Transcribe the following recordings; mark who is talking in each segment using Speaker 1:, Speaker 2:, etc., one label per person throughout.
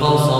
Speaker 1: 放松。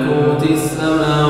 Speaker 1: ملكوت السماوات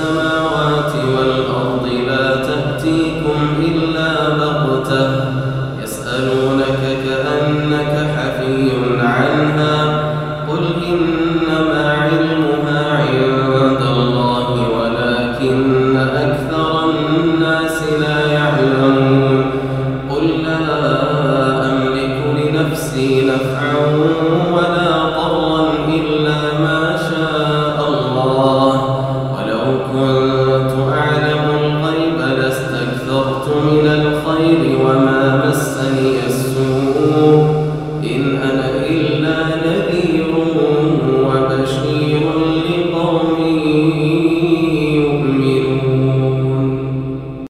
Speaker 1: السماوات والأرض لا تأتيكم إلا بغتة.